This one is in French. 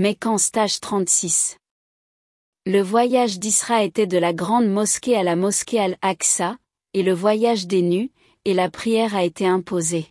Mécan stage 36. Le voyage d'Isra était de la grande mosquée à la mosquée Al-Aqsa, et le voyage des nus, et la prière a été imposée.